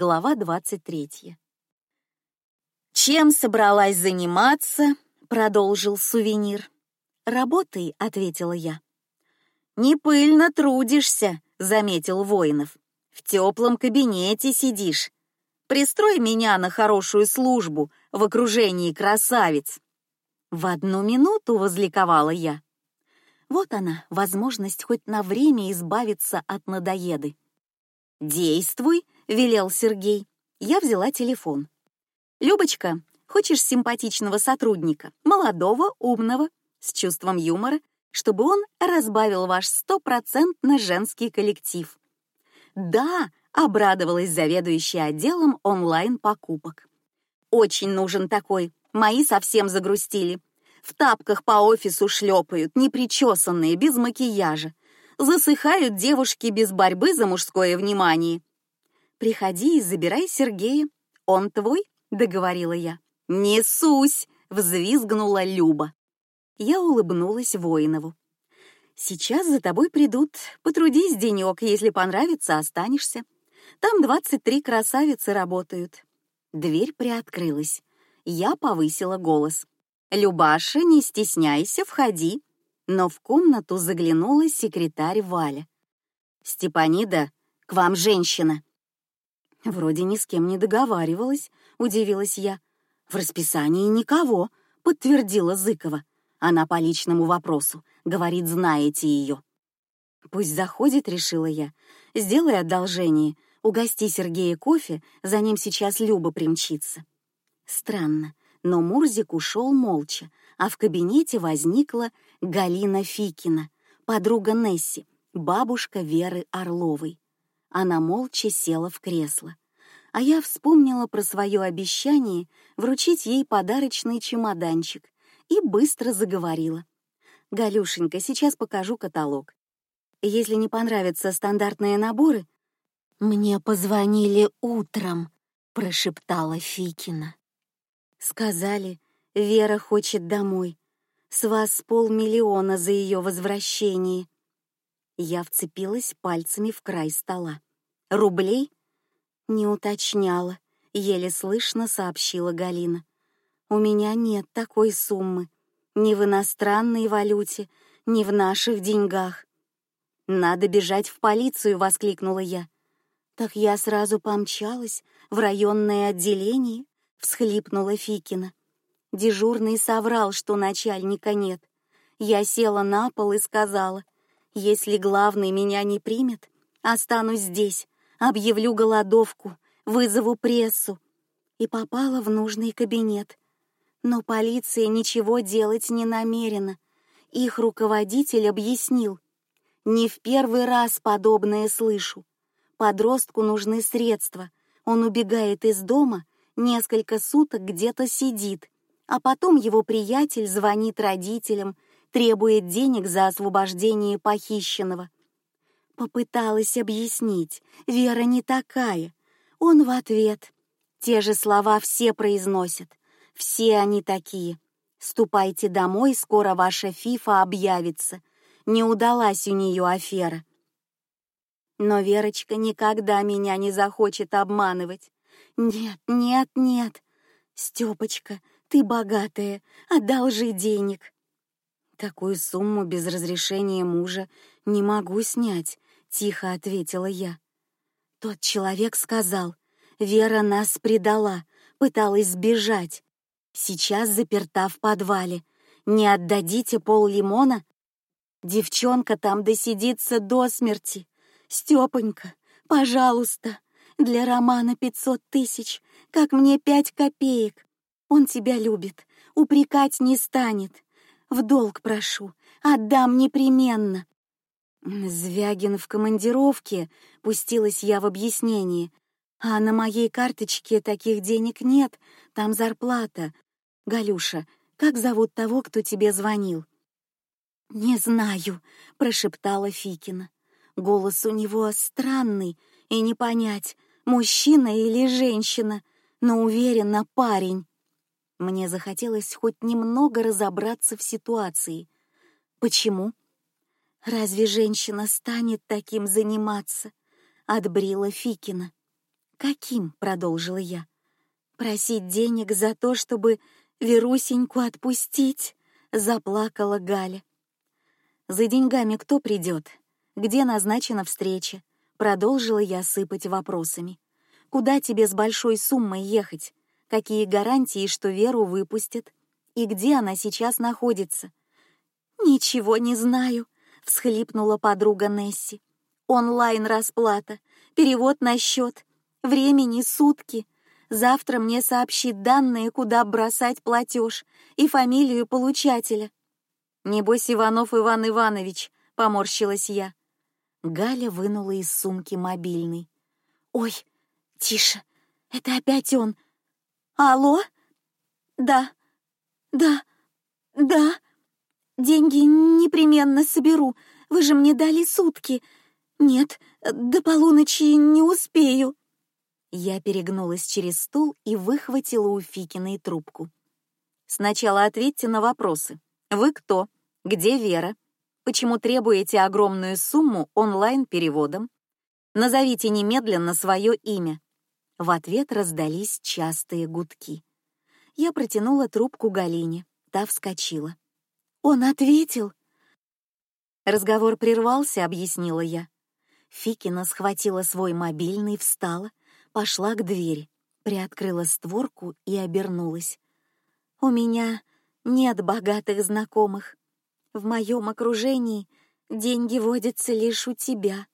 Глава двадцать третья. Чем собралась заниматься? продолжил сувенир. Работай, ответила я. Не пыльно трудишься, заметил Воинов. В теплом кабинете сидишь. Пристрой меня на хорошую службу в окружении красавиц. В одну минуту возликовала я. Вот она, возможность хоть на время избавиться от надоеды. Действуй, велел Сергей. Я взяла телефон. Любочка, хочешь симпатичного сотрудника, молодого, умного, с чувством юмора, чтобы он разбавил ваш стопроцентно женский коллектив? Да, обрадовалась заведующая отделом онлайн-покупок. Очень нужен такой. Мои совсем загрустили. В тапках по офису шлепают, непричесанные, без макияжа. Засыхают девушки без борьбы за мужское внимание. Приходи и забирай Сергея. Он твой, договорила я. Несусь, взвизгнула Люба. Я улыбнулась Воинову. Сейчас за тобой придут. Потрудись денек, если понравится, останешься. Там двадцать три красавицы работают. Дверь приоткрылась. Я повысила голос. Любаша, не стесняйся, входи. Но в комнату заглянула секретарь Валя. Степанида, к вам женщина. Вроде ни с кем не договаривалась, удивилась я. В расписании никого, подтвердила Зыкова. Она по личному вопросу, говорит, знаете ее. Пусть заходит, решила я. Сделай одолжение, угости Сергея кофе, за ним сейчас Люба примчится. Странно, но Мурзик ушел молча, а в кабинете возникла Галина Фикина, подруга Несси, бабушка Веры Орловой. Она молча села в кресло, а я вспомнила про свое обещание вручить ей подарочный чемоданчик и быстро заговорила. Галюшенька, сейчас покажу каталог. Если не понравятся стандартные наборы, мне позвонили утром, прошептала Фикина. Сказали, Вера хочет домой. С вас полмиллиона за ее возвращение. Я вцепилась пальцами в край стола. Рублей? Не уточняла, еле слышно сообщила Галина. У меня нет такой суммы, ни в иностранной валюте, ни в наших деньгах. Надо бежать в полицию, воскликнула я. Так я сразу помчалась в районное отделение, всхлипнула Фикина. Дежурный соврал, что начальника нет. Я села на пол и сказала: если главный меня не примет, останусь здесь, объявлю голодовку, вызову прессу. И попала в нужный кабинет. Но полиция ничего делать не намерена. Их руководитель объяснил: не в первый раз подобное слышу. Подростку нужны средства. Он убегает из дома несколько суток где-то сидит, а потом его приятель звонит родителям, требует денег за освобождение похищенного. Попыталась объяснить, Вера не такая. Он в ответ те же слова все произносят. Все они такие. Ступайте домой, скоро ваша фифа объявится. Не удалась у нее афера. Но Верочка никогда меня не захочет обманывать. Нет, нет, нет. Степочка, ты богатая, одолжи денег. Такую сумму без разрешения мужа не могу снять, тихо ответила я. Тот человек сказал, Вера нас предала, пыталась сбежать. Сейчас заперта в подвале. Не отдадите пол лимона? Девчонка там досидится до смерти. Степонька, пожалуйста, для Романа пятьсот тысяч, как мне пять копеек. Он тебя любит, упрекать не станет. В долг прошу, отдам непременно. Звягин в командировке, пустилась я в объяснение. А на моей карточке таких денег нет, там зарплата. Галюша, как зовут того, кто тебе звонил? Не знаю, прошептала Фикина. Голос у него странный и не понять, мужчина или женщина, но уверенно парень. Мне захотелось хоть немного разобраться в ситуации. Почему? Разве женщина станет таким заниматься? Отбрила Фикина. «Каким?» — продолжила я. «Просить денег за то, чтобы Верусеньку отпустить?» — заплакала Галя. «За деньгами кто придет? Где назначена встреча?» Продолжила я сыпать вопросами. «Куда тебе с большой суммой ехать? Какие гарантии, что Веру выпустят? И где она сейчас находится?» «Ничего не знаю», — всхлипнула подруга Несси. «Онлайн-расплата, перевод на счет, времени сутки. Завтра мне сообщит данные, куда бросать платеж и фамилию получателя». «Небось, Иванов Иван Иванович», — поморщилась я. Галя вынула из сумки мобильный. «Ой, тише, это опять он. Алло? Да, да, да. Деньги непременно соберу. Вы же мне дали сутки. Нет, до полуночи не успею». Я перегнулась через стул и выхватила у Фикиной трубку. «Сначала ответьте на вопросы. Вы кто? Где Вера? Почему требуете огромную сумму онлайн-переводом? Назовите немедленно свое имя». В ответ раздались частые гудки. Я протянула трубку Галине. Та вскочила. «Он ответил!» Разговор прервался, объяснила я. Фикина схватила свой мобильный, встала, пошла к двери, приоткрыла створку и обернулась. «У меня нет богатых знакомых. В моем окружении деньги водятся лишь у тебя.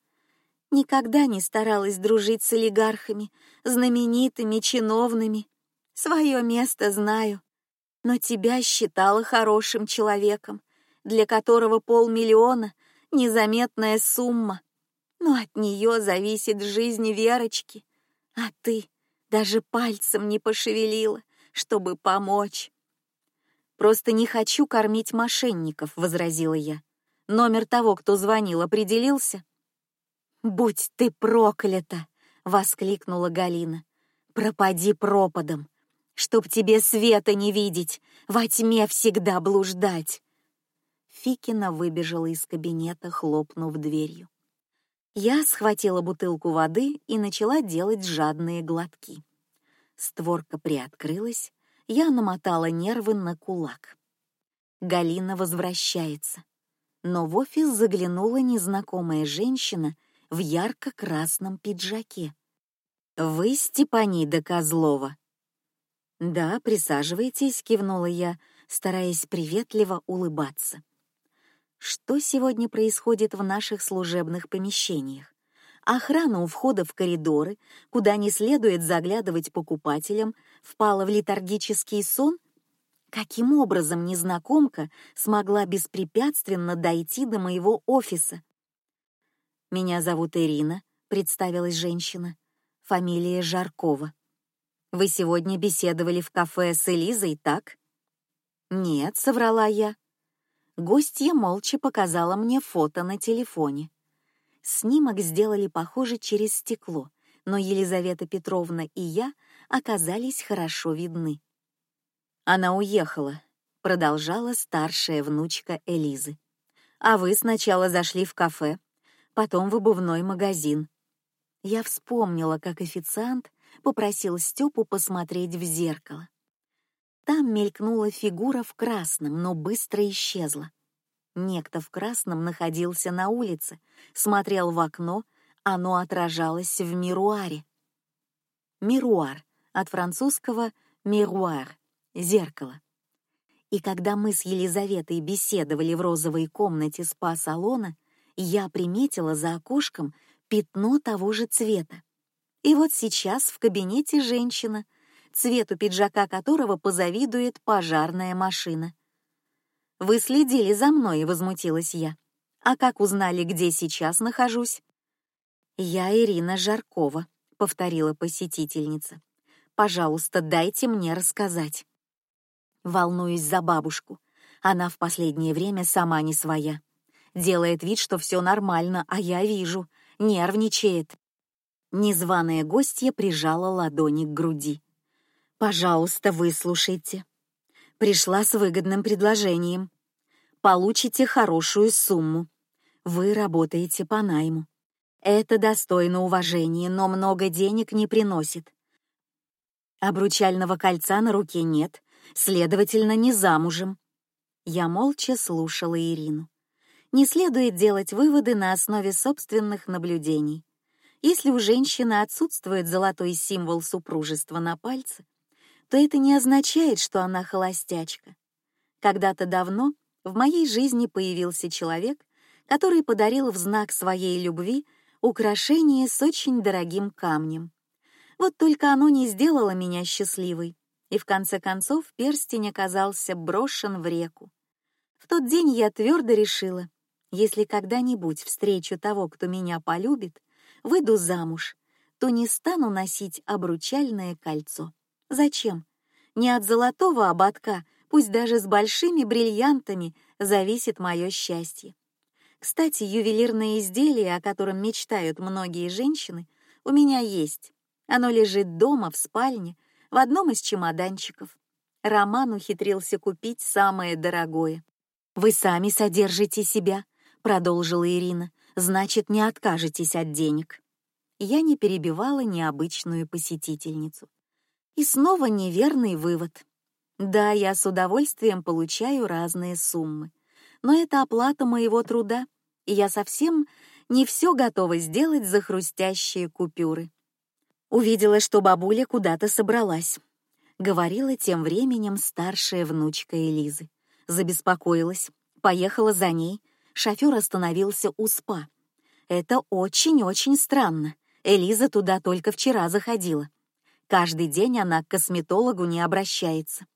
Никогда не старалась дружить с олигархами, знаменитыми, чиновными. Свое место знаю, но тебя считала хорошим человеком, для которого полмиллиона — незаметная сумма. Но от нее зависит жизнь Верочки, а ты даже пальцем не пошевелила, чтобы помочь. Просто не хочу кормить мошенников, возразила я. Номер того, кто звонил, определился. Будь ты проклята, воскликнула Галина. Пропади пропадом, чтоб тебе света не видеть, во тьме всегда блуждать. Фикина выбежала из кабинета, хлопнув дверью. Я схватила бутылку воды и начала делать жадные глотки. Створка приоткрылась, я намотала нервы на кулак. Галина возвращается. Но в офис заглянула незнакомая женщина в ярко-красном пиджаке. «Вы Степанида Козлова?» «Да, присаживайтесь», — кивнула я, стараясь приветливо улыбаться. «Что сегодня происходит в наших служебных помещениях? Охрана у входа в коридоры, куда не следует заглядывать покупателям, впала в летаргический сон? Каким образом незнакомка смогла беспрепятственно дойти до моего офиса? Меня зовут Ирина, представилась женщина. Фамилия Жаркова. Вы сегодня беседовали в кафе с Элизой, так? Нет, соврала я. Гостья молча показала мне фото на телефоне. Снимок сделали похоже через стекло, но Елизавета Петровна и я оказались хорошо видны. Она уехала, продолжала старшая внучка Элизы. А вы сначала зашли в кафе, потом в обувной магазин. Я вспомнила, как официант попросил Степу посмотреть в зеркало. Там мелькнула фигура в красном, но быстро исчезла. Некто в красном находился на улице, смотрел в окно, оно отражалось в мируаре. Мируар от французского «мируар» — зеркало. И когда мы с Елизаветой беседовали в розовой комнате спа-салона, я приметила за окошком пятно того же цвета. И вот сейчас в кабинете женщина, цвету пиджака которого позавидует пожарная машина — вы следили за мной, возмутилась я. А как узнали, где сейчас нахожусь? Я Ирина Жаркова, повторила посетительница. Пожалуйста, дайте мне рассказать. Волнуюсь за бабушку. Она в последнее время сама не своя. Делает вид, что все нормально, а я вижу, нервничает. Незваная гостья прижала ладони к груди. Пожалуйста, выслушайте пришла с выгодным предложением. Получите хорошую сумму. Вы работаете по найму. Это достойно уважения, но много денег не приносит. Обручального кольца на руке нет, следовательно, не замужем. Я молча слушала Ирину. Не следует делать выводы на основе собственных наблюдений. Если у женщины отсутствует золотой символ супружества на пальце, то это не означает, что она холостячка. Когда-то давно в моей жизни появился человек, который подарил в знак своей любви украшение с очень дорогим камнем. Вот только оно не сделало меня счастливой, и в конце концов перстень оказался брошен в реку. В тот день я твердо решила, если когда-нибудь встречу того, кто меня полюбит, выйду замуж, то не стану носить обручальное кольцо. Зачем? Не от золотого ободка, пусть даже с большими бриллиантами, зависит мое счастье. Кстати, ювелирное изделие, о котором мечтают многие женщины, у меня есть. Оно лежит дома в спальне в одном из чемоданчиков. Роман ухитрился купить самое дорогое. Вы сами содержите себя, продолжила Ирина значит, не откажетесь от денег. Я не перебивала необычную посетительницу. И снова неверный вывод. Да, я с удовольствием получаю разные суммы, но это оплата моего труда, и я совсем не все готова сделать за хрустящие купюры. Увидела, что бабуля куда-то собралась. Говорила тем временем старшая внучка Элизы. Забеспокоилась, поехала за ней, шофер остановился у СПА. Это очень-очень странно. Элиза туда только вчера заходила. Каждый день она к косметологу не обращается.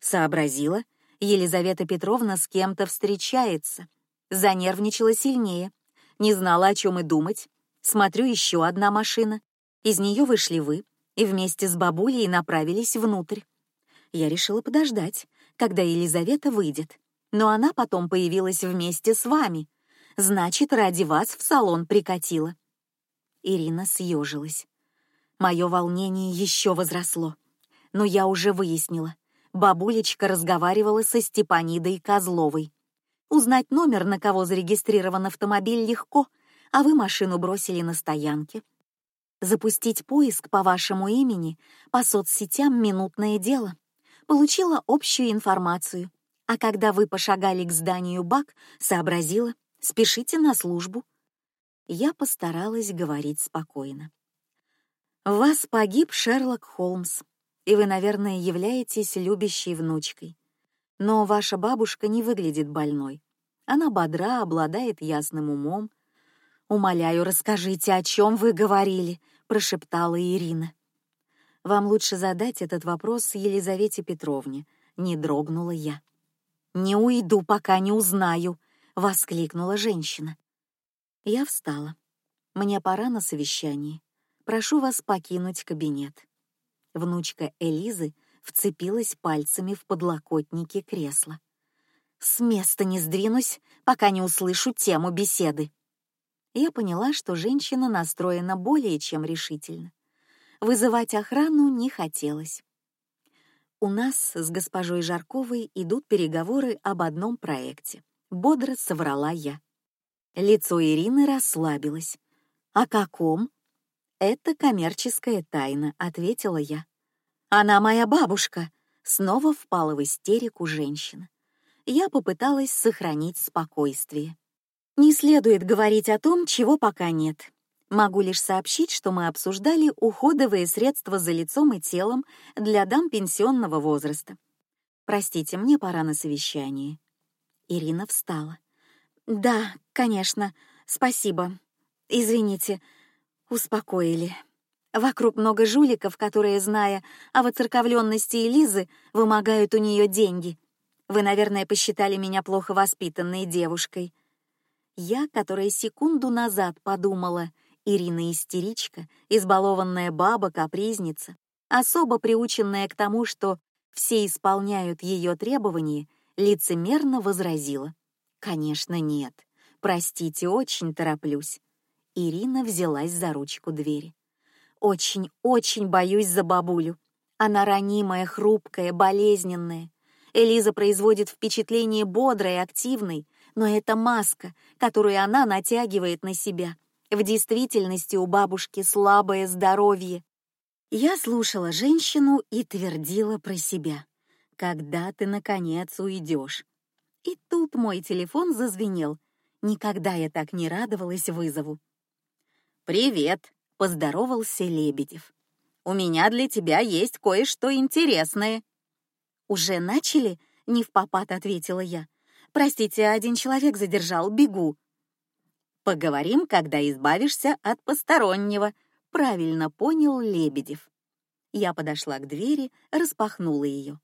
Сообразила, Елизавета Петровна с кем-то встречается. Занервничала сильнее. Не знала, о чем и думать. Смотрю, еще одна машина. Из нее вышли вы и вместе с бабулей направились внутрь. Я решила подождать, когда Елизавета выйдет но она потом появилась вместе с вами. Значит, ради вас в салон прикатила. Ирина съежилась. Мое волнение еще возросло, но я уже выяснила. Бабулечка разговаривала со Степанидой Козловой. Узнать номер, на кого зарегистрирован автомобиль, легко, а вы машину бросили на стоянке. Запустить поиск по вашему имени по соцсетям минутное дело. Получила общую информацию. А когда вы пошагали к зданию БАК, сообразила, спешите на службу. Я постаралась говорить спокойно. Вас погиб Шерлок Холмс, и вы, наверное, являетесь любящей внучкой. Но ваша бабушка не выглядит больной. Она бодра, обладает ясным умом. Умоляю, расскажите, о чем вы говорили, прошептала Ирина. Вам лучше задать этот вопрос Елизавете Петровне. Не дрогнула я. Не уйду, пока не узнаю, воскликнула женщина. Я встала. Мне пора на совещание. Прошу вас покинуть кабинет. Внучка Элизы вцепилась пальцами в подлокотники кресла. С места не сдвинусь, пока не услышу тему беседы. Я поняла, что женщина настроена более чем решительно. Вызывать охрану не хотелось. У нас с госпожой Жарковой идут переговоры об одном проекте. Бодро соврала я. Лицо Ирины расслабилось. О каком? Это коммерческая тайна, ответила я. Она моя бабушка. Снова впала в истерику женщина. Я попыталась сохранить спокойствие. Не следует говорить о том, чего пока нет. Могу лишь сообщить, что мы обсуждали уходовые средства за лицом и телом для дам пенсионного возраста. Простите, мне пора на совещание. Ирина встала. Да, конечно, спасибо. Извините, успокоили. Вокруг много жуликов, которые, зная о воцерковленности Элизы, вымогают у нее деньги. Вы, наверное, посчитали меня плохо воспитанной девушкой. Я, которая секунду назад подумала, Ирина истеричка, избалованная баба, капризница, особо приученная к тому, что все исполняют ее требования, лицемерно возразила: "Конечно, нет. Простите, очень тороплюсь". Ирина взялась за ручку двери. Очень, очень боюсь за бабулю. Она ранимая, хрупкая, болезненная. Элиза производит впечатление бодрой, активной, но это маска, которую она натягивает на себя В действительности у бабушки слабое здоровье. Я слушала женщину и твердила про себя: "Когда ты наконец уйдешь?" И тут мой телефон зазвенел. Никогда я так не радовалась вызову. Привет, поздоровался Лебедев. У меня для тебя есть кое-что интересное. Уже начали? Не в попад ответила я. Простите, один человек задержал, бегу. Поговорим, когда избавишься от постороннего. Правильно понял Лебедев. Я подошла к двери, распахнула ее.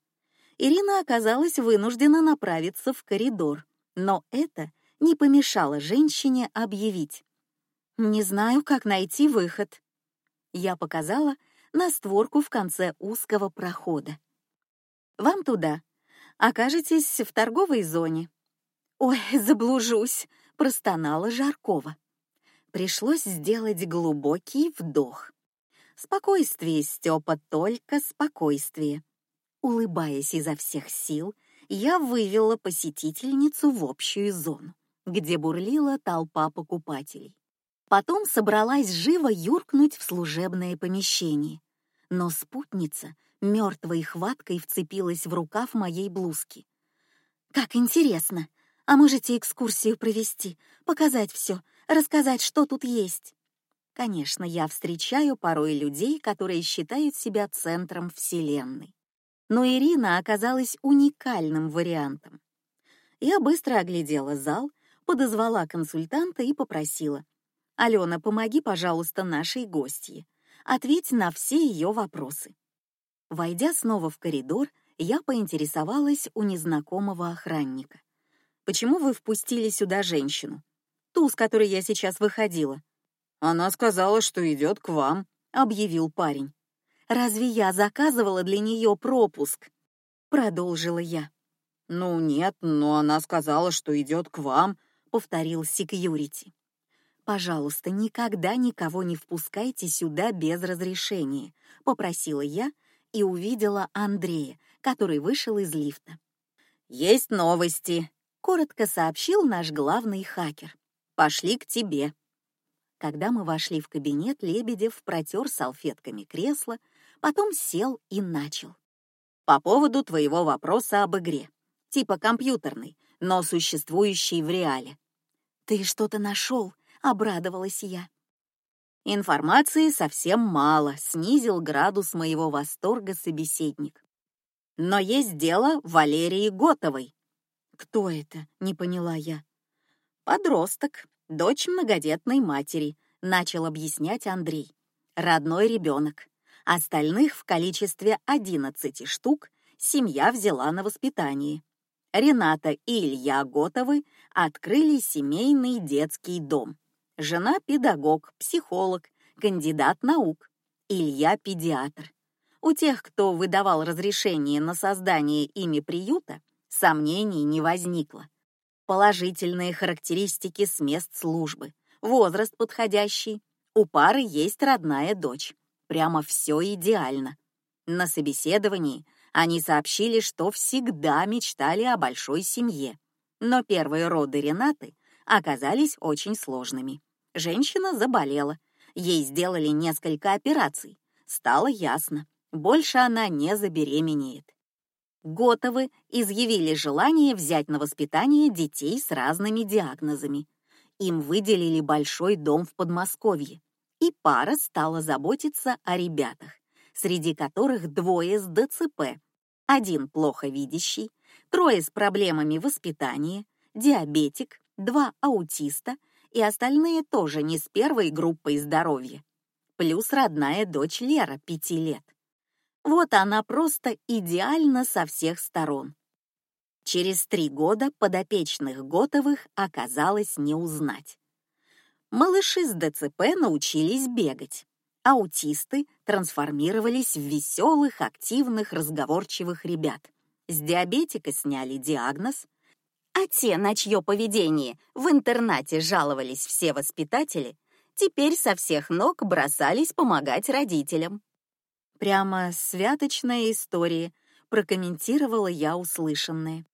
Ирина оказалась вынуждена направиться в коридор, но это не помешало женщине объявить: "Не знаю, как найти выход". Я показала на створку в конце узкого прохода. Вам туда. Окажетесь в торговой зоне. Ой, заблужусь, простонала Жаркова. Пришлось сделать глубокий вдох. Спокойствие, Степа, только спокойствие. Улыбаясь изо всех сил, я вывела посетительницу в общую зону, где бурлила толпа покупателей. Потом собралась живо юркнуть в служебное помещение, но спутница мертвой хваткой вцепилась в рукав моей блузки. Как интересно! А можете экскурсию провести, показать все, рассказать, что тут есть? Конечно, я встречаю порой людей, которые считают себя центром вселенной но Ирина оказалась уникальным вариантом. Я быстро оглядела зал, подозвала консультанта и попросила: "Алена, помоги, пожалуйста, нашей гостье, ответь на все ее вопросы". Войдя снова в коридор, я поинтересовалась у незнакомого охранника: "Почему вы впустили сюда женщину, ту, с которой я сейчас выходила?" Она сказала, что идет к вам, объявил парень. Разве я заказывала для нее пропуск? Продолжила я. Ну нет, но она сказала, что идет к вам, повторил секьюрити. Пожалуйста, никогда никого не впускайте сюда без разрешения, попросила я и увидела Андрея, который вышел из лифта. Есть новости, коротко сообщил наш главный хакер. Пошли к тебе. Когда мы вошли в кабинет, Лебедев протер салфетками кресло, потом сел и начал. По поводу твоего вопроса об игре, типа компьютерной, но существующей в реале. Ты что-то нашел? Обрадовалась я. Информации совсем мало, снизил градус моего восторга собеседник. Но есть дело Валерии Готовой. Кто это? Не поняла я. Подросток, дочь многодетной матери, начал объяснять Андрей. Родной ребенок. Остальных в количестве 11 штук семья взяла на воспитание. Рената и Илья Готовы открыли семейный детский дом. Жена педагог, психолог, кандидат наук. Илья педиатр. У тех, кто выдавал разрешение на создание ими приюта, сомнений не возникло. Положительные характеристики с мест службы, возраст подходящий. У пары есть родная дочь прямо все идеально. На собеседовании они сообщили, что всегда мечтали о большой семье, но первые роды Ренаты оказались очень сложными. Женщина заболела, ей сделали несколько операций. Стало ясно, больше она не забеременеет. Готовы изъявили желание взять на воспитание детей с разными диагнозами. Им выделили большой дом в Подмосковье и пара стала заботиться о ребятах, среди которых двое с ДЦП, один плохо видящий, трое с проблемами воспитания, диабетик, два аутиста и остальные тоже не с первой группой здоровья. Плюс родная дочь Лера пяти лет. Вот она просто идеально со всех сторон. Через три года подопечных Готовых оказалось не узнать. Малыши с ДЦП научились бегать. Аутисты трансформировались в веселых, активных, разговорчивых ребят. С диабетика сняли диагноз, а те, на чье поведение в интернате жаловались все воспитатели, теперь со всех ног бросались помогать родителям. Прямо святочная история, прокомментировала я услышанное.